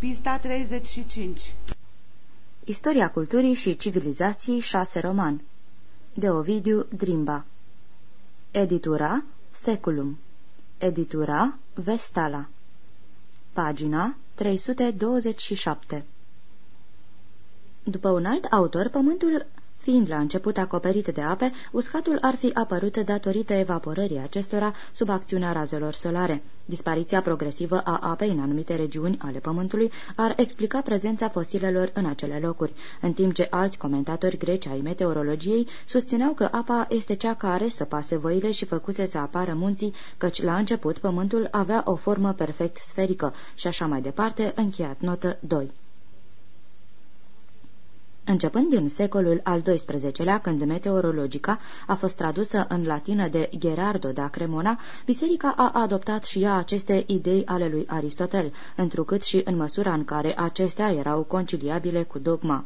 Pista 35 Istoria culturii și civilizației 6 roman. De Ovidiu Drimba. Editura Seculum. Editura Vestala. Pagina 327 După un alt autor, pământul Fiind la început acoperit de ape, uscatul ar fi apărut datorită evaporării acestora sub acțiunea razelor solare. Dispariția progresivă a apei în anumite regiuni ale Pământului ar explica prezența fosilelor în acele locuri, în timp ce alți comentatori greci ai meteorologiei susțineau că apa este cea care să pase văile și făcuse să apară munții, căci la început Pământul avea o formă perfect sferică și așa mai departe, încheiat notă 2. Începând din secolul al XII-lea, când meteorologica a fost tradusă în latină de Gerardo da Cremona, biserica a adoptat și ea aceste idei ale lui Aristotel, întrucât și în măsura în care acestea erau conciliabile cu dogma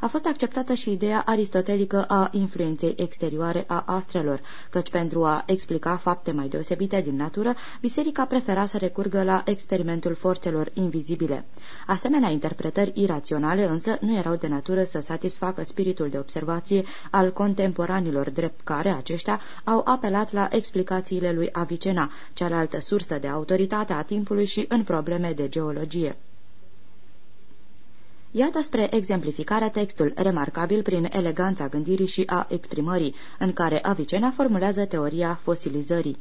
a fost acceptată și ideea aristotelică a influenței exterioare a astrelor, căci pentru a explica fapte mai deosebite din natură, biserica prefera să recurgă la experimentul forțelor invizibile. Asemenea, interpretări iraționale însă nu erau de natură să satisfacă spiritul de observație al contemporanilor, drept care aceștia au apelat la explicațiile lui Avicena, cealaltă sursă de autoritate a timpului și în probleme de geologie. Iată spre exemplificare textul, remarcabil prin eleganța gândirii și a exprimării, în care Avicena formulează teoria fosilizării.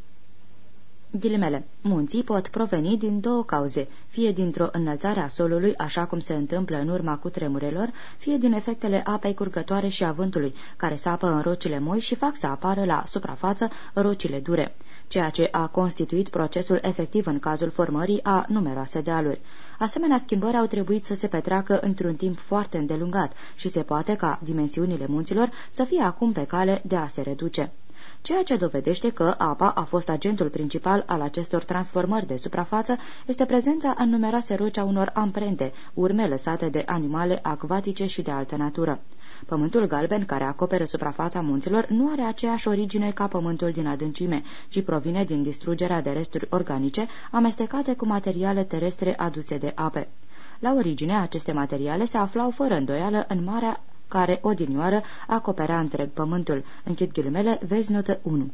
Ghilimele. Munții pot proveni din două cauze, fie dintr-o înălțare a solului, așa cum se întâmplă în urma cu tremurelor, fie din efectele apei curgătoare și a vântului, care sapă în rocile moi și fac să apară la suprafață rocile dure, ceea ce a constituit procesul efectiv în cazul formării a numeroase dealuri. Asemenea schimbări au trebuit să se petreacă într-un timp foarte îndelungat și se poate ca dimensiunile munților să fie acum pe cale de a se reduce ceea ce dovedește că apa a fost agentul principal al acestor transformări de suprafață este prezența în numeroase roci a unor amprente, urme lăsate de animale acvatice și de altă natură. Pământul galben care acoperă suprafața munților nu are aceeași origine ca pământul din adâncime, ci provine din distrugerea de resturi organice amestecate cu materiale terestre aduse de ape. La origine, aceste materiale se aflau fără îndoială în Marea care odinioară acoperea întreg pământul. Închid ghilimele, vezi notă 1.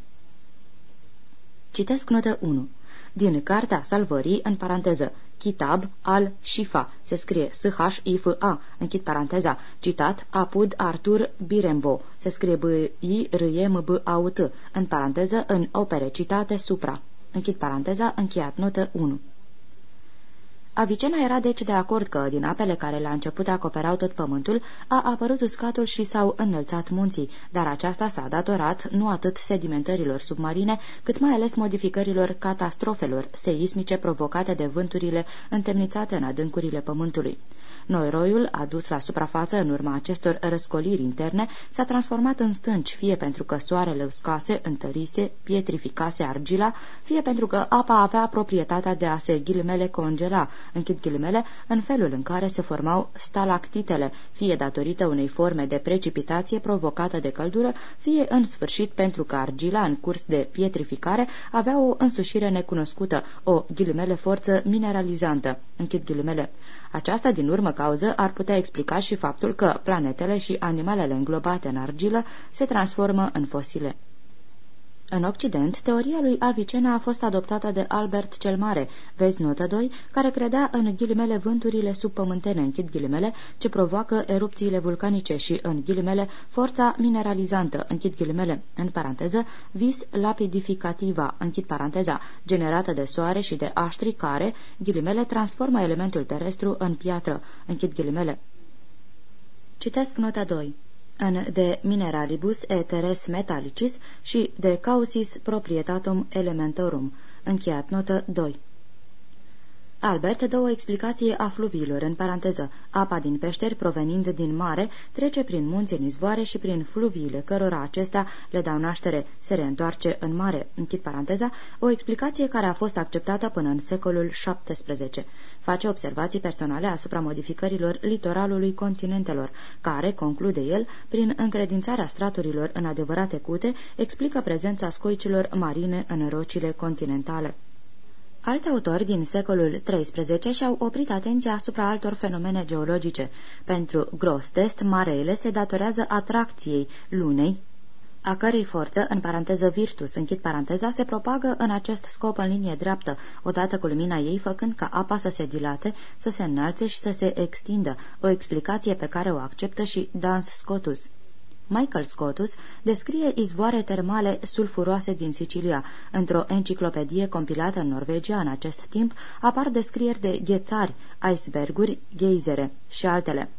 Citesc notă 1. Din Cartea Salvării, în paranteză, Kitab al-Shifa, se scrie S-H-I-F-A, închid paranteza, citat Apud Artur Birembo, se scrie B-I-R-E-M-B-A-U-T, în paranteză, în opere citate supra. Închid paranteza, încheiat notă 1. Avicena era deci de acord că, din apele care la început acoperau tot pământul, a apărut uscatul și s-au înălțat munții, dar aceasta s-a datorat nu atât sedimentărilor submarine, cât mai ales modificărilor catastrofelor seismice provocate de vânturile întemnițate în adâncurile pământului. Noiroiul, adus la suprafață în urma acestor răscoliri interne, s-a transformat în stânci, fie pentru că soarele uscase, întărise, pietrificase argila, fie pentru că apa avea proprietatea de a se ghilimele congela, închid ghilimele, în felul în care se formau stalactitele, fie datorită unei forme de precipitație provocată de căldură, fie în sfârșit pentru că argila, în curs de pietrificare, avea o însușire necunoscută, o ghilimele forță mineralizantă, închid ghilimele. Aceasta, din urmă cauză, ar putea explica și faptul că planetele și animalele înglobate în argilă se transformă în fosile. În Occident, teoria lui Avicena a fost adoptată de Albert cel Mare, vezi notă 2, care credea în ghilimele vânturile subpământene, închid ghilimele, ce provoacă erupțiile vulcanice și în ghilimele forța mineralizantă, închid ghilimele, în paranteză, vis lapidificativa, închid paranteza, generată de soare și de aștri care, ghilimele, transformă elementul terestru în piatră, închid ghilimele. Citesc nota 2 în de mineralibus eteres metallicis și de causis proprietatum elementorum. Încheiat notă 2. Albert dă o explicație a fluviilor, în paranteză. Apa din peșteri provenind din mare trece prin munți în izvoare și prin fluviile cărora acestea le dau naștere, se reîntoarce în mare. Închid paranteza, o explicație care a fost acceptată până în secolul XVII. Face observații personale asupra modificărilor litoralului continentelor, care, conclude el, prin încredințarea straturilor în adevărate cute, explică prezența scoicilor marine în rocile continentale. Alți autori din secolul XIII și-au oprit atenția asupra altor fenomene geologice. Pentru Grostest, mareele se datorează atracției lunei, a cărei forță, în paranteză virtus, închid paranteza, se propagă în acest scop în linie dreaptă, odată cu lumina ei făcând ca apa să se dilate, să se înalțe și să se extindă, o explicație pe care o acceptă și Dans Scotus. Michael Scotus descrie izvoare termale sulfuroase din Sicilia. Într-o enciclopedie compilată în Norvegia în acest timp apar descrieri de ghețari, iceberguri, geizere și altele.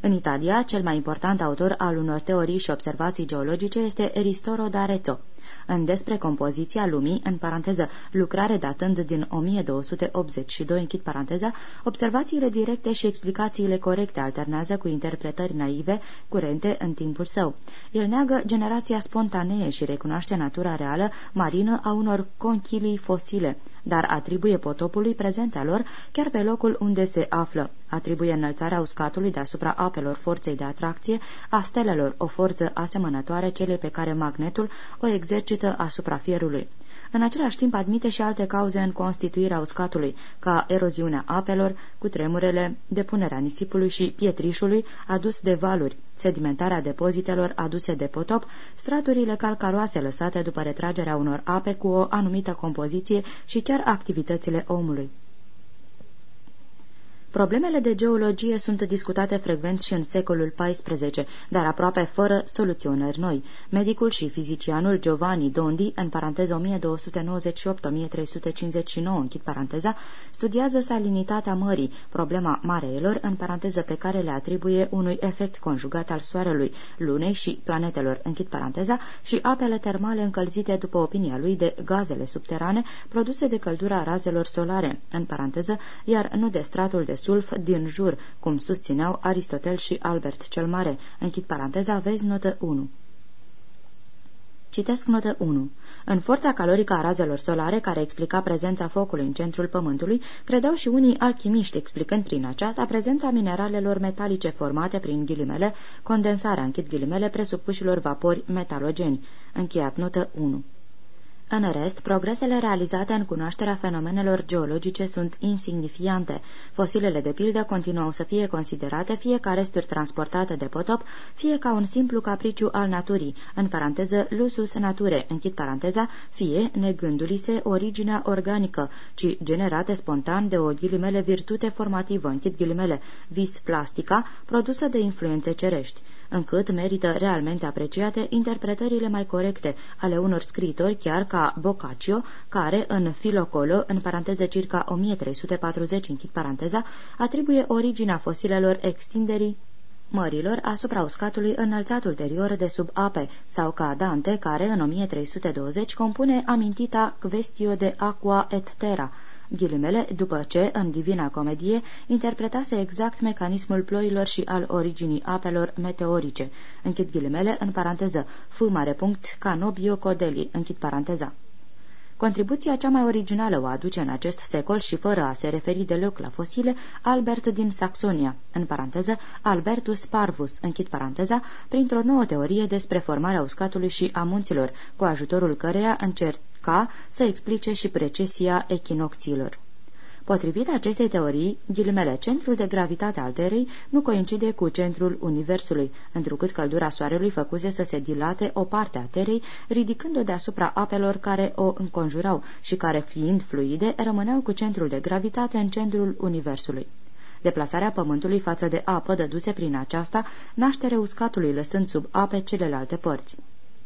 În Italia, cel mai important autor al unor teorii și observații geologice este Ristoro d'Arezzo în Despre compoziția lumii, în paranteză, lucrare datând din 1282, închid paranteza, observațiile directe și explicațiile corecte alternează cu interpretări naive, curente în timpul său. El neagă generația spontanee și recunoaște natura reală marină a unor conchilii fosile, dar atribuie potopului prezența lor chiar pe locul unde se află. Atribuie înălțarea uscatului deasupra apelor forței de atracție, a stelelor o forță asemănătoare cele pe care magnetul o exercită asupra fierului. În același timp admite și alte cauze în constituirea uscatului, ca eroziunea apelor, cu tremurele, depunerea nisipului și pietrișului adus de valuri, sedimentarea depozitelor aduse de potop, straturile calcaroase lăsate după retragerea unor ape cu o anumită compoziție și chiar activitățile omului. Problemele de geologie sunt discutate frecvent și în secolul XIV, dar aproape fără soluționări noi. Medicul și fizicianul Giovanni Dondi, în paranteză 1298-1359, închid paranteza, studiază salinitatea mării, problema mareelor, în paranteză pe care le atribuie unui efect conjugat al Soarelui, Lunei și planetelor, închid paranteza, și apele termale încălzite, după opinia lui, de gazele subterane produse de căldura razelor solare, în paranteză, iar nu de stratul de sulf din jur, cum susțineau Aristotel și Albert cel Mare. Închid paranteza, vezi notă 1. Citesc notă 1. În forța calorică a razelor solare, care explica prezența focului în centrul Pământului, credeau și unii alchimiști, explicând prin aceasta prezența mineralelor metalice formate prin ghilimele, condensarea, închid ghilimele, presupușilor vapori metalogeni. Încheiat notă 1. În rest, progresele realizate în cunoașterea fenomenelor geologice sunt insignifiante. Fosilele de pildă continuau să fie considerate fie ca resturi transportate de potop, fie ca un simplu capriciu al naturii, în paranteză lusus nature, închid paranteza, fie negându-li-se originea organică, ci generate spontan de o ghilimele virtute formativă, închid ghilimele, vis plastica, produsă de influențe cerești încât merită realmente apreciate interpretările mai corecte ale unor scritori chiar ca Boccaccio, care în Filocolo, în paranteză circa 1340, închid paranteza, atribuie originea fosilelor extinderii mărilor asupra uscatului înălțat ulterior de sub ape, sau ca Dante, care în 1320 compune amintita Questio de Aqua et Terra, ghilimele, după ce, în Divina Comedie, interpretase exact mecanismul ploilor și al originii apelor meteorice. Închid ghilimele, în paranteză, f mare punct, canobio codeli, închid paranteza. Contribuția cea mai originală o aduce în acest secol și fără a se referi deloc la fosile, Albert din Saxonia, în paranteză, Albertus Parvus, închid paranteza, printr-o nouă teorie despre formarea uscatului și a munților, cu ajutorul căreia încerca să explice și precesia echinocțiilor. Potrivit acestei teorii, ghilimele, centrul de gravitate al Terei nu coincide cu centrul Universului, întrucât căldura Soarelui făcuse să se dilate o parte a Terei, ridicând-o deasupra apelor care o înconjurau și care, fiind fluide, rămâneau cu centrul de gravitate în centrul Universului. Deplasarea pământului față de apă dăduse prin aceasta naștere uscatului lăsând sub ape celelalte părți.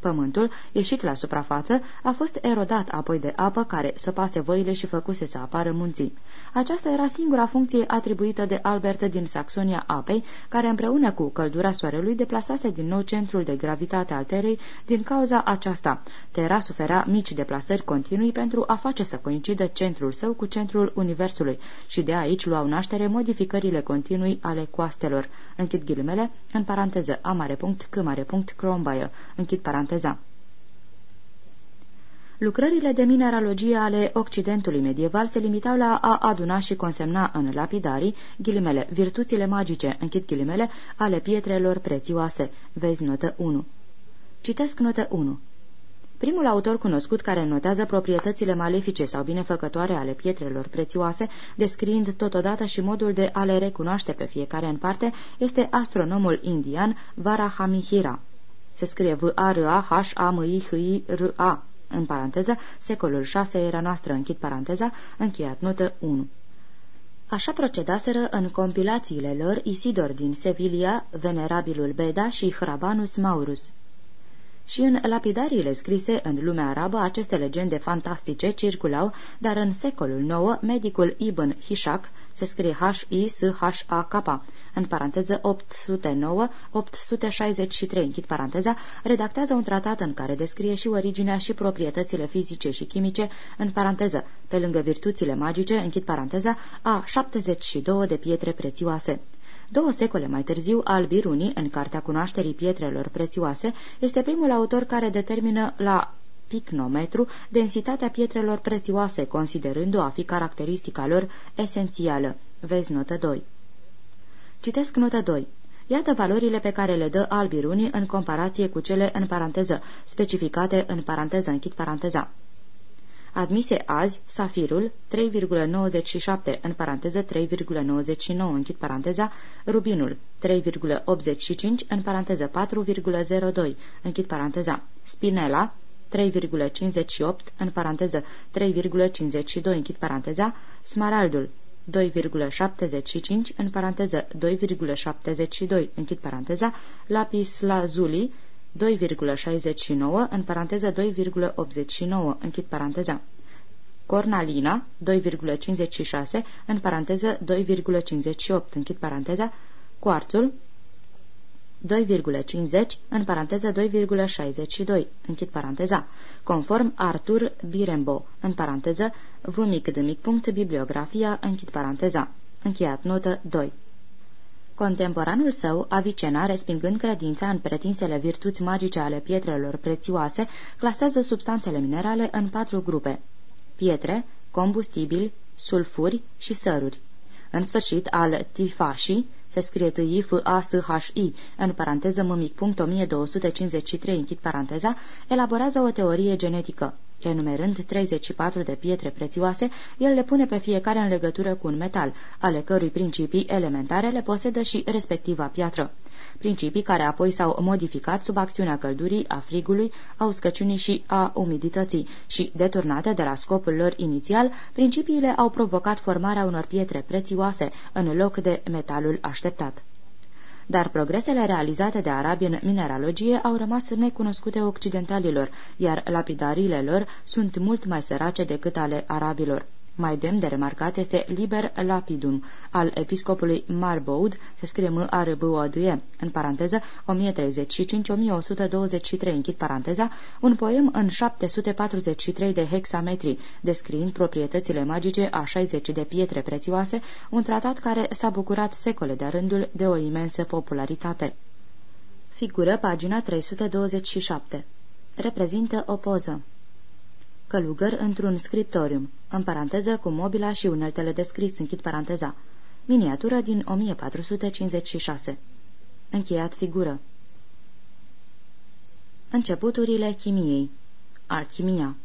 Pământul, ieșit la suprafață, a fost erodat apoi de apă care săpase văile și făcuse să apară munții. Aceasta era singura funcție atribuită de Albert din Saxonia apei, care împreună cu căldura soarelui deplasase din nou centrul de gravitate al Terei din cauza aceasta. Terra suferea mici deplasări continui pentru a face să coincidă centrul său cu centrul Universului și de aici luau naștere modificările continui ale coastelor. Închid ghilimele, în paranteză, a mare punct, c mare punct, crombaie, închid paranteză paranteza. Lucrările de mineralogie ale Occidentului medieval se limitau la a aduna și consemna în lapidarii, ghilimele, virtuțile magice, închid ghilimele, ale pietrelor prețioase. Vezi notă 1. Citesc notă 1. Primul autor cunoscut care notează proprietățile malefice sau binefăcătoare ale pietrelor prețioase, descriind totodată și modul de a le recunoaște pe fiecare în parte, este astronomul indian Varahamihira. Se scrie V-A-R-A-H-A-M-I-H-I-R-A, în paranteză, secolul 6 era noastră, închid paranteza, încheiat notă 1. Așa procedaseră în compilațiile lor Isidor din Sevilla, venerabilul Beda și Hrabanus Maurus și în lapidariile scrise în lumea arabă aceste legende fantastice circulau, dar în secolul IX medicul Ibn Hishak, se scrie H-I-S-H-A-K, în paranteză 809-863, închid paranteza, redactează un tratat în care descrie și originea și proprietățile fizice și chimice, în paranteză, pe lângă virtuțile magice, închid paranteza, a 72 de pietre prețioase. Două secole mai târziu, Albiruni, în Cartea Cunoașterii Pietrelor Prețioase, este primul autor care determină la picnometru densitatea pietrelor prețioase, considerând-o a fi caracteristica lor esențială. Vezi notă 2. Citesc notă 2. Iată valorile pe care le dă Albiruni în comparație cu cele în paranteză, specificate în paranteză, închid paranteza. Admise azi safirul 3,97 în paranteză 3,99 închid paranteza, rubinul 3,85 în paranteză 4,02 închid paranteza, spinela 3,58 în paranteză 3,52 închid paranteza, smaraldul 2,75 în paranteză 2,72 închid paranteza, lapis lazuli 2,69, în paranteză 2,89, închid paranteza. Cornalina, 2,56, în paranteză 2,58, închid paranteza. Cuarțul, 2,50, în paranteză 2,62, închid paranteza, conform Arthur Birembo, în paranteză, v mic de mic punct, bibliografia, închid paranteza, încheiat notă 2. Contemporanul său, Avicena, respingând credința în pretinsele virtuți magice ale pietrelor prețioase, clasează substanțele minerale în patru grupe. Pietre, combustibili, sulfuri și săruri. În sfârșit, al Tifashi, se scrie t i f a s h i în paranteză m mic punct 1253, închid paranteza, elaborează o teorie genetică. Enumerând 34 de pietre prețioase, el le pune pe fiecare în legătură cu un metal, ale cărui principii elementare le posedă și respectiva piatră. Principii care apoi s-au modificat sub acțiunea căldurii, a frigului, a uscăciunii și a umidității și, deturnate de la scopul lor inițial, principiile au provocat formarea unor pietre prețioase în loc de metalul așteptat dar progresele realizate de arabi în mineralogie au rămas necunoscute occidentalilor, iar lapidariile lor sunt mult mai sărace decât ale arabilor. Mai demn de remarcat este Liber Lapidum al episcopului Marboud, se scrie m a r b o d -E, în paranteză 1035-1123, închid paranteza, un poem în 743 de hexametri, descriind proprietățile magice a 60 de pietre prețioase, un tratat care s-a bucurat secole de rândul de o imensă popularitate. Figură pagina 327. Reprezintă o poză călugăr într-un scriptorium, în paranteză cu mobila și uneltele de scris, închid paranteza. Miniatură din 1456. Încheiat figură. Începuturile chimiei. Alchimia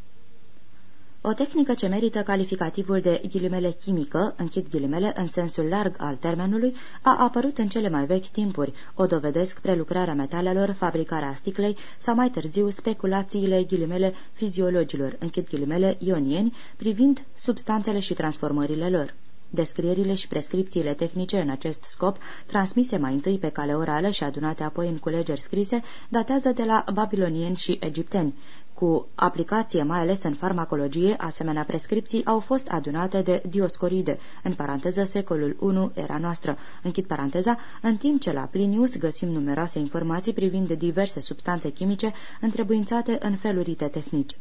o tehnică ce merită calificativul de ghilimele chimică, închid ghilimele în sensul larg al termenului, a apărut în cele mai vechi timpuri, o dovedesc prelucrarea metalelor, fabricarea sticlei sau mai târziu speculațiile ghilimele fiziologilor, închid ghilimele ionieni, privind substanțele și transformările lor. Descrierile și prescripțiile tehnice în acest scop, transmise mai întâi pe cale orală și adunate apoi în culegeri scrise, datează de la babilonieni și egipteni. Cu aplicație mai ales în farmacologie, asemenea prescripții au fost adunate de Dioscoride, în paranteză secolul I era noastră, închid paranteza, în timp ce la Plinius găsim numeroase informații privind diverse substanțe chimice întrebuințate în felurite tehnici.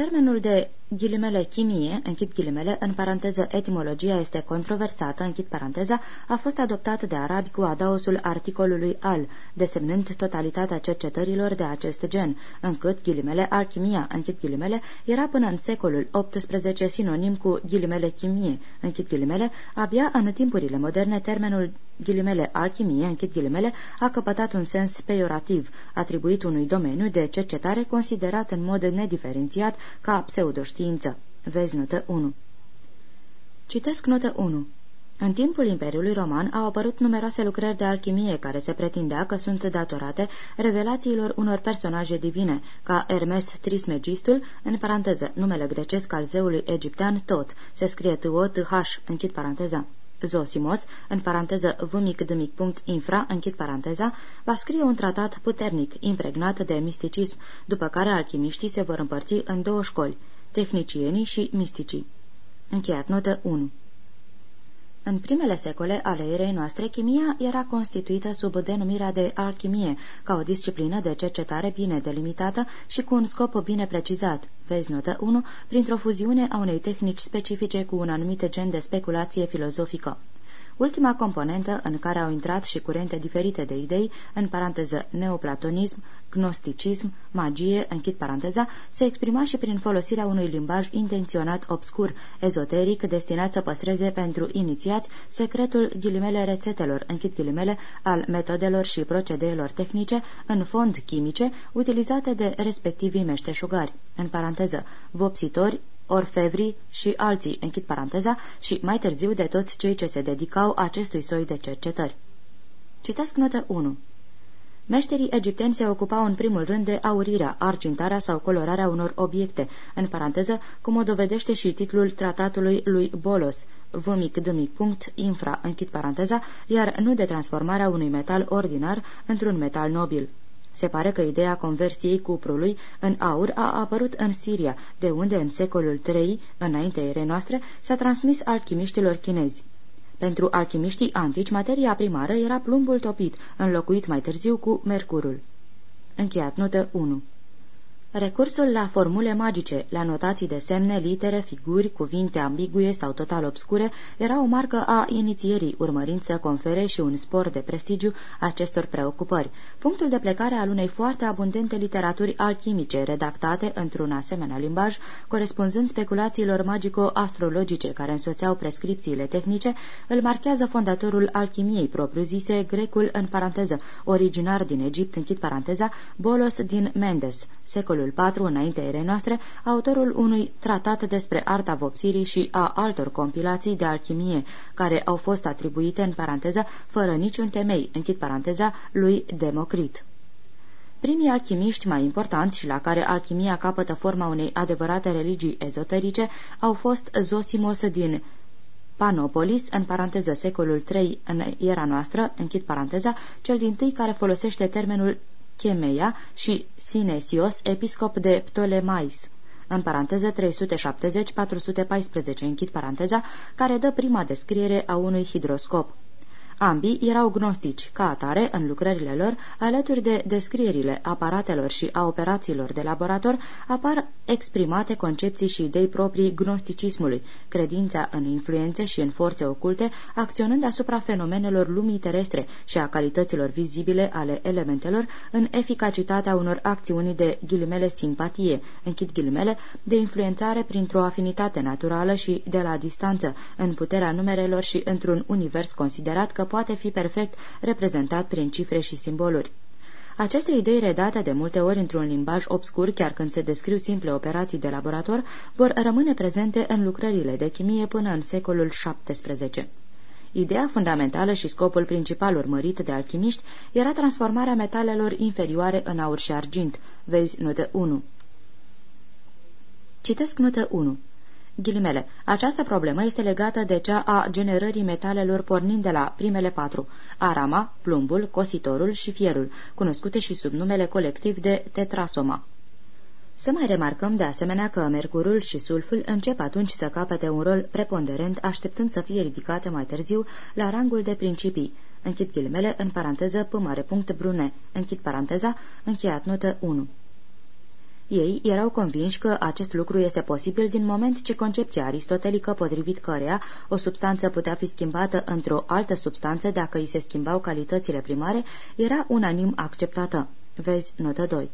Termenul de ghilimele chimie, închid ghilimele, în paranteză etimologia este controversată, închid paranteza, a fost adoptat de arabi cu adaosul articolului al, desemnând totalitatea cercetărilor de acest gen, încât ghilimele alchimia, închid ghilimele, era până în secolul XVIII sinonim cu ghilimele chimie, închid ghilimele, abia în timpurile moderne termenul Ghilimele alchimie, închid ghilimele, a căpătat un sens peiorativ, atribuit unui domeniu de cercetare considerat în mod nediferențiat ca pseudoștiință. Vezi notă 1. Citesc notă 1. În timpul Imperiului Roman au apărut numeroase lucrări de alchimie care se pretindea că sunt datorate revelațiilor unor personaje divine, ca Hermes Trismegistul, în paranteză, numele grecesc al zeului egiptean Tot, se scrie t o t h închid paranteza. Zosimos, în paranteză v mic d mic punct infra, închid paranteza, va scrie un tratat puternic, impregnat de misticism, după care alchimiștii se vor împărți în două școli, tehnicienii și misticii. Încheiat notă 1 în primele secole ale erei noastre, chimia era constituită sub denumirea de alchimie, ca o disciplină de cercetare bine delimitată și cu un scop bine precizat. Vezi notă 1, printr-o fuziune a unei tehnici specifice cu un anumit gen de speculație filozofică. Ultima componentă în care au intrat și curente diferite de idei, în paranteză neoplatonism, gnosticism, magie, închid paranteza, se exprima și prin folosirea unui limbaj intenționat obscur, ezoteric, destinat să păstreze pentru inițiați secretul ghilimele rețetelor, închid ghilimele, al metodelor și procedeelor tehnice, în fond chimice, utilizate de respectivii meșteșugari, în paranteză, vopsitori, orfevrii și alții, închid paranteza, și mai târziu de toți cei ce se dedicau acestui soi de cercetări. Citesc notă 1. Meșterii egipteni se ocupau în primul rând de aurirea, argintarea sau colorarea unor obiecte, în paranteză, cum o dovedește și titlul tratatului lui Bolos, vmic dmic punct infra, închid paranteza, iar nu de transformarea unui metal ordinar într-un metal nobil. Se pare că ideea conversiei cuprului în aur a apărut în Siria, de unde în secolul III, înainte erei noastre, s-a transmis alchimiștilor chinezi. Pentru alchimiștii antici, materia primară era plumbul topit, înlocuit mai târziu cu mercurul. Încheiat notă 1 Recursul la formule magice, la notații de semne, litere, figuri, cuvinte ambiguie sau total obscure era o marcă a inițierii, urmărind să confere și un spor de prestigiu acestor preocupări. Punctul de plecare al unei foarte abundente literaturi alchimice, redactate într-un asemenea limbaj, corespunzând speculațiilor magico-astrologice care însoțeau prescripțiile tehnice, îl marchează fondatorul alchimiei propriu-zise, grecul în paranteză, originar din Egipt, închid paranteza, Bolos din Mendes, secolul secolul IV înainte erei noastre, autorul unui tratat despre arta vopsirii și a altor compilații de alchimie, care au fost atribuite în paranteză fără niciun temei, închid paranteza, lui Democrit. Primii alchimiști mai importanți și la care alchimia capătă forma unei adevărate religii ezoterice au fost Zosimos din Panopolis, în paranteză secolul III în era noastră, închid paranteza, cel din tâi care folosește termenul Chemeia și Sinesios, episcop de Ptolemais în paranteză 370-414, închid paranteza, care dă prima descriere a unui hidroscop. Ambii erau gnostici, ca atare, în lucrările lor, alături de descrierile aparatelor și a operațiilor de laborator, apar exprimate concepții și idei proprii gnosticismului, credința în influențe și în forțe oculte, acționând asupra fenomenelor lumii terestre și a calităților vizibile ale elementelor în eficacitatea unor acțiuni de ghilimele simpatie, închid ghilimele, de influențare printr-o afinitate naturală și de la distanță, în puterea numerelor și într-un univers considerat că poate fi perfect reprezentat prin cifre și simboluri. Aceste idei redate de multe ori într-un limbaj obscur, chiar când se descriu simple operații de laborator, vor rămâne prezente în lucrările de chimie până în secolul XVII. Ideea fundamentală și scopul principal urmărit de alchimiști era transformarea metalelor inferioare în aur și argint. Vezi notă 1. Citesc notă 1. Ghilimele. Această problemă este legată de cea a generării metalelor pornind de la primele patru, arama, plumbul, cositorul și fierul, cunoscute și sub numele colectiv de tetrasoma. Să mai remarcăm de asemenea că mercurul și sulful încep atunci să capete un rol preponderent, așteptând să fie ridicate mai târziu la rangul de principii. Închid ghilimele în paranteză p mare punct brune. Închid paranteza, încheiat notă 1. Ei erau convinși că acest lucru este posibil din moment ce concepția aristotelică potrivit căreia o substanță putea fi schimbată într-o altă substanță dacă îi se schimbau calitățile primare, era unanim acceptată. Vezi notă 2.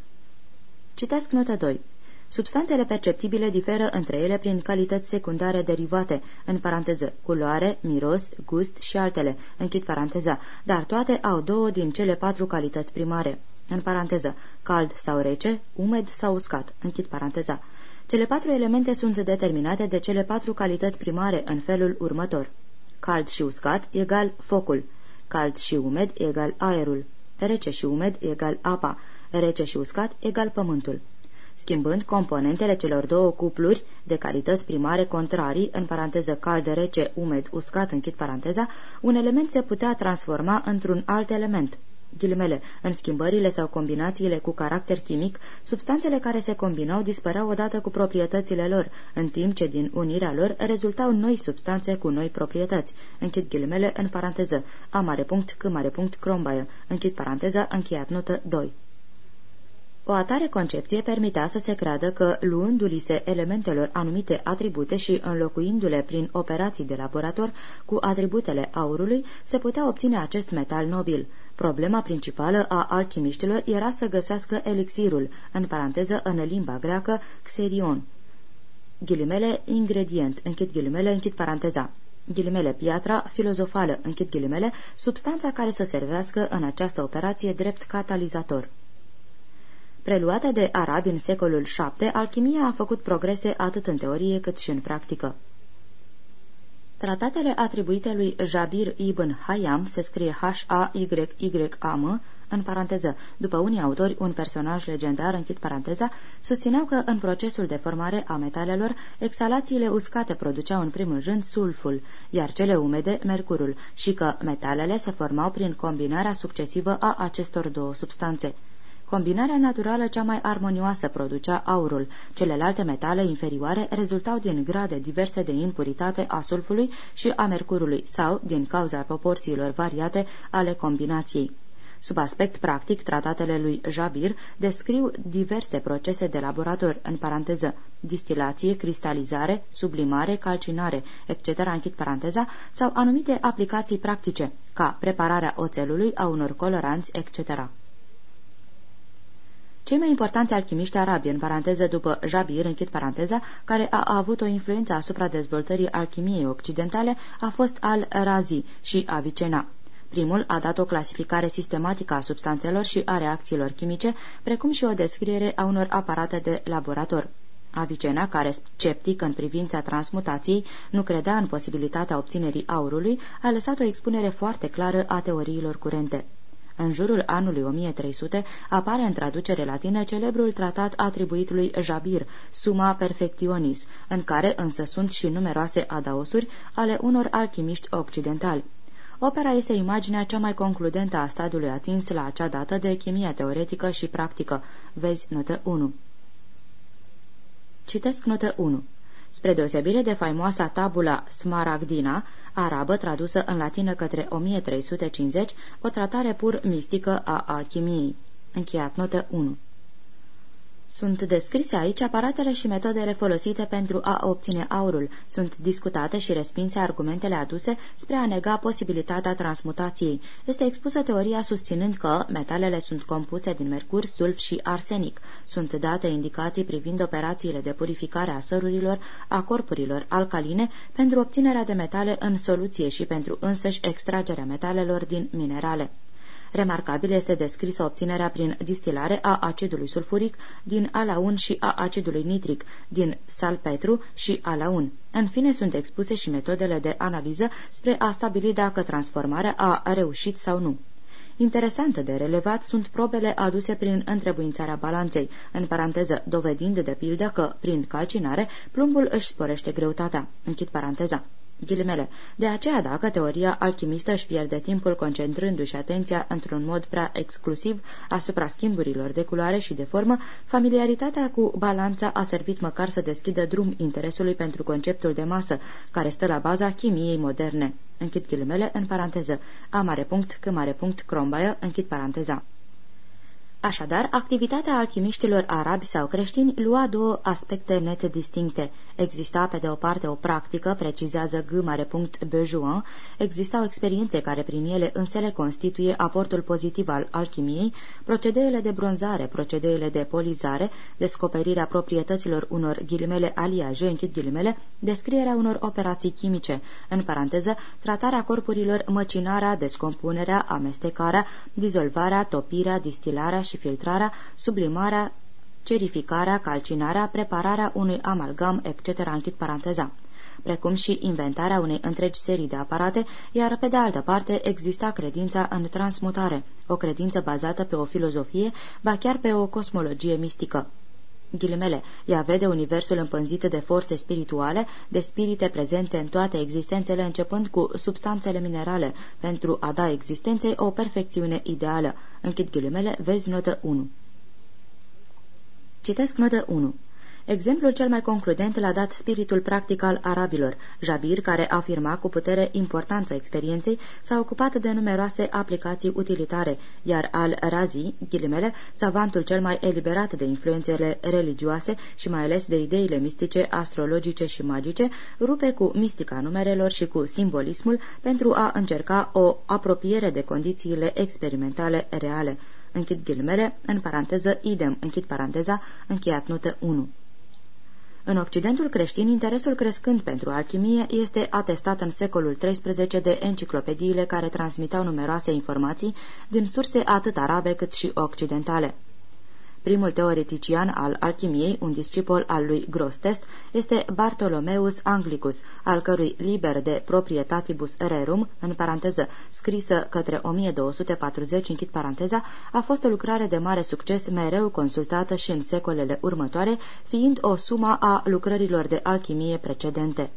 Citesc notă 2. Substanțele perceptibile diferă între ele prin calități secundare derivate, în paranteză, culoare, miros, gust și altele, închid paranteza, dar toate au două din cele patru calități primare, în paranteză, cald sau rece, umed sau uscat, închid paranteza. Cele patru elemente sunt determinate de cele patru calități primare în felul următor. Cald și uscat egal focul, cald și umed egal aerul, rece și umed egal apa, rece și uscat egal pământul schimbând componentele celor două cupluri de calități primare contrarii, în paranteză cald, rece, umed, uscat, închid paranteza, un element se putea transforma într-un alt element. Ghilimele, în schimbările sau combinațiile cu caracter chimic, substanțele care se combinau dispăreau odată cu proprietățile lor, în timp ce din unirea lor rezultau noi substanțe cu noi proprietăți. Închid ghilimele în paranteză. A mare punct, c mare punct, crombaie. Închid paranteza, încheiat notă 2. O atare concepție permitea să se creadă că, luându-li se elementelor anumite atribute și înlocuindu-le prin operații de laborator cu atributele aurului, se putea obține acest metal nobil. Problema principală a alchimiștilor era să găsească elixirul, în paranteză în limba greacă, xerion. Ghilimele, ingredient, închid ghilimele, închid paranteza ghilimele piatra filozofală, închid ghilimele, substanța care să servească în această operație drept catalizator. Preluată de arabi în secolul VII, alchimia a făcut progrese atât în teorie cât și în practică. Tratatele atribuite lui Jabir ibn Hayam se scrie H-A-Y-Y-A-M, în paranteză, după unii autori, un personaj legendar, închid paranteza, susțineau că în procesul de formare a metalelor, exhalațiile uscate produceau în primul rând sulful, iar cele umede mercurul, și că metalele se formau prin combinarea succesivă a acestor două substanțe. Combinarea naturală cea mai armonioasă producea aurul. Celelalte metale inferioare rezultau din grade diverse de impuritate a sulfului și a mercurului sau din cauza proporțiilor variate ale combinației. Sub aspect practic, tratatele lui Jabir descriu diverse procese de laborator, în paranteză, distilație, cristalizare, sublimare, calcinare, etc., închid paranteza, sau anumite aplicații practice, ca prepararea oțelului, a unor coloranți, etc. Cei mai importanți alchimiști arabi, în paranteză după Jabir, închid paranteza, care a avut o influență asupra dezvoltării alchimiei occidentale, a fost al-Razi și Avicena. Primul a dat o clasificare sistematică a substanțelor și a reacțiilor chimice, precum și o descriere a unor aparate de laborator. Avicena, care sceptic în privința transmutației, nu credea în posibilitatea obținerii aurului, a lăsat o expunere foarte clară a teoriilor curente. În jurul anului 1300 apare în traducere latină celebrul tratat atribuit lui Jabir, Suma Perfectionis, în care însă sunt și numeroase adaosuri ale unor alchimiști occidentali. Opera este imaginea cea mai concludentă a stadiului atins la acea dată de chimia teoretică și practică. Vezi notă 1. Citesc notă 1. Spre deosebire de faimoasa tabula Smaragdina, arabă tradusă în latină către 1350, o tratare pur mistică a alchimiei. Încheiat notă 1 sunt descrise aici aparatele și metodele folosite pentru a obține aurul. Sunt discutate și respinse argumentele aduse spre a nega posibilitatea transmutației. Este expusă teoria susținând că metalele sunt compuse din mercur, sulf și arsenic. Sunt date indicații privind operațiile de purificare a sărurilor, a corpurilor alcaline pentru obținerea de metale în soluție și pentru însăși extragerea metalelor din minerale. Remarcabil este descrisă obținerea prin distilare a acidului sulfuric din alaun și a acidului nitric, din salpetru și alaun. În fine, sunt expuse și metodele de analiză spre a stabili dacă transformarea a reușit sau nu. Interesante de relevat sunt probele aduse prin întrebuințarea balanței, în paranteză, dovedind de pildă că, prin calcinare, plumbul își sporește greutatea. Închid paranteza. Ghilimele. De aceea, dacă teoria alchimistă își pierde timpul concentrându-și atenția într-un mod prea exclusiv asupra schimburilor de culoare și de formă, familiaritatea cu balanța a servit măcar să deschidă drum interesului pentru conceptul de masă, care stă la baza chimiei moderne. Închid ghilimele în paranteză. A mare punct, C mare punct, crombaie, închid paranteza. Așadar, activitatea alchimiștilor arabi sau creștini lua două aspecte net distincte. Exista, pe de o parte, o practică, precizează G. Bejuan, existau experiențe care prin ele însele constituie aportul pozitiv al alchimiei, procedeele de bronzare, procedeele de polizare, descoperirea proprietăților unor ghilimele aliaje, închid ghilimele, descrierea unor operații chimice, în paranteză, tratarea corpurilor, măcinarea, descompunerea, amestecarea, dizolvarea, topirea, distilarea și filtrarea, sublimarea, cerificarea, calcinarea, prepararea unui amalgam, etc. închid paranteza precum și inventarea unei întregi serii de aparate, iar pe de altă parte exista credința în transmutare, o credință bazată pe o filozofie, ba chiar pe o cosmologie mistică. Ghilimele, ea vede universul împânzit de forțe spirituale, de spirite prezente în toate existențele, începând cu substanțele minerale, pentru a da existenței o perfecțiune ideală. Închid ghilimele, vezi notă 1. Citesc notă 1. Exemplul cel mai concludent l-a dat spiritul practic al arabilor. Jabir, care afirma cu putere importanța experienței, s-a ocupat de numeroase aplicații utilitare, iar al-Razi, ghilimele, savantul cel mai eliberat de influențele religioase și mai ales de ideile mistice, astrologice și magice, rupe cu mistica numerelor și cu simbolismul pentru a încerca o apropiere de condițiile experimentale reale. Închid ghilimele, în paranteză idem, închid paranteza, încheiat notă 1. În Occidentul creștin, interesul crescând pentru alchimie este atestat în secolul XIII de enciclopediile care transmitau numeroase informații din surse atât arabe cât și occidentale. Primul teoretician al alchimiei, un discipol al lui Grostest, este Bartolomeus Anglicus, al cărui liber de proprietatibus rerum, în paranteză, scrisă către 1240, închid paranteza, a fost o lucrare de mare succes mereu consultată și în secolele următoare, fiind o sumă a lucrărilor de alchimie precedente.